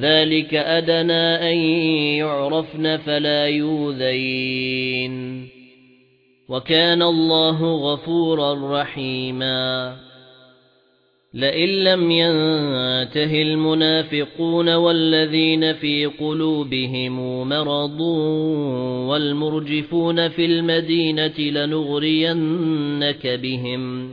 ذلك أدنى أن يعرفن فلا يوذين وكان الله غفورا رحيما لئن لم ينته المنافقون والذين في قلوبهم مرض والمرجفون في المدينة لنغرينك بهم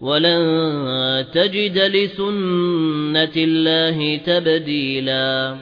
ولن تجد لسنة الله تبديلا.